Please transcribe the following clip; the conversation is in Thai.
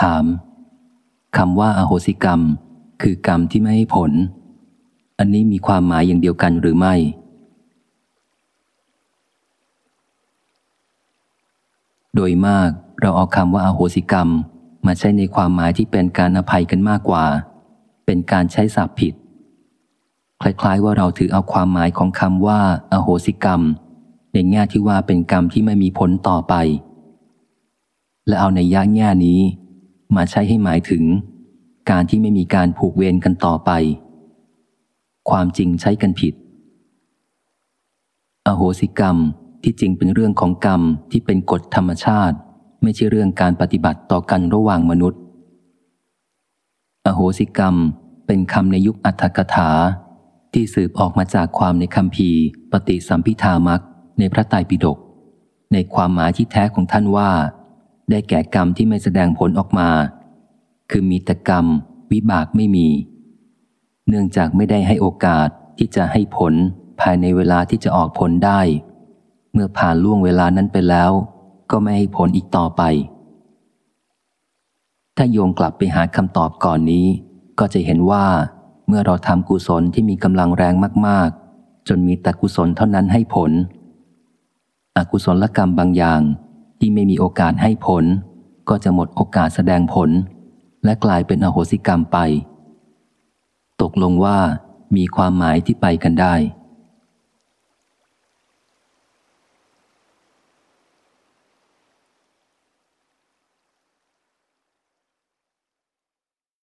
ถามคำว่าอาโหสิกรรม คือกรรมที่ไม่ให้ผล อันนี้มีความหมายอย่างเดียวกันหรือไม่ โดยมากเราเอาคำว่าอาโหสิกรรม มาใช้ในความหมายที่เป็นการอภัยกันมากกว่า เป็นการใช้ศัพท์ผิด คล้ายๆว่าเราถือเอาความหมายของคำว่าอาโหสิกรรม ในแง่ที่ว่าเป็นกรรมที่ไม่มีผลต่อไป และเอาในย่าแง่นี้ มาใช้ให้หมายถึง การที่ไม่มีการผูกเวรกันต่อไป ความจริงใช้กันผิด อโหสิกรรมที่จริงเป็นเรื่องของกรรมที่เป็นกฎธรรมชาติ ไม่ใช่เรื่องการปฏิบัติต่อกันระหว่างมนุษย์ อโหสิกรรมเป็นคำในยุคอัตถกถา ที่สืบออกมาจากความในคำพีปฏิสัมพิธามักในพระไตรปิฎกในความหมายที่แท้ของท่านว่า ได้แก่กรรมที่ไม่แสดงผลออกมา คือมีแต่กรรม วิบากไม่มี เนื่องจากไม่ได้ให้โอกาสที่จะให้ผลภายในเวลาที่จะออกผลได้ เมื่อผ่านล่วงเวลานั้นไปแล้ว ก็ไม่ให้ผลอีกต่อไป ถ้าโยงกลับไปหาคำตอบก่อนนี้ ก็จะเห็นว่า เมื่อเราทำกุศลที่มีกำลังแรงมาก ๆ จนมีแต่กุศลเท่านั้นให้ผล อกุศลกรรมบางอย่าง ที่ไม่มีโอกาสให้ผล ก็จะหมดโอกาสแสดงผล และกลายเป็นอโหสิกรรมไป ตกลงว่ามีความหมายที่ไปกันได้